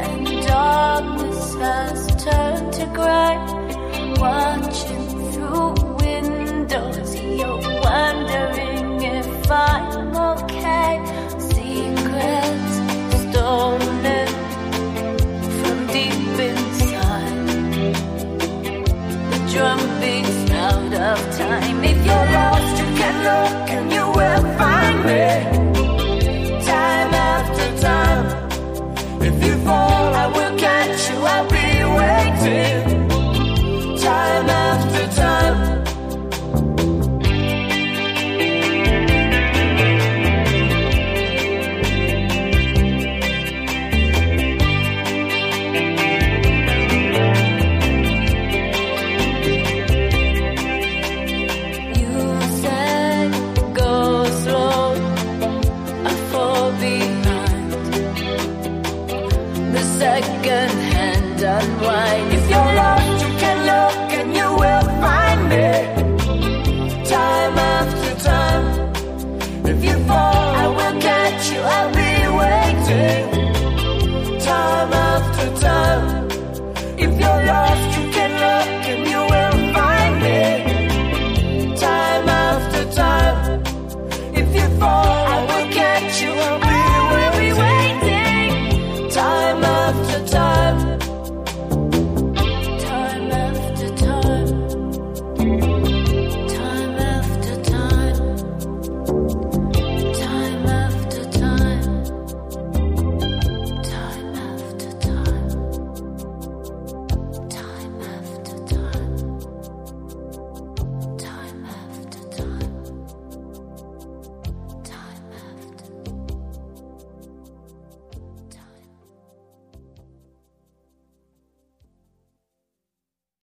and darkness has turned to gray, watching through windows, you're wondering if I'm okay. Secrets stolen from deep inside. The drum beats out of time. If you're lost, you can look and you will find me. second hand unwind.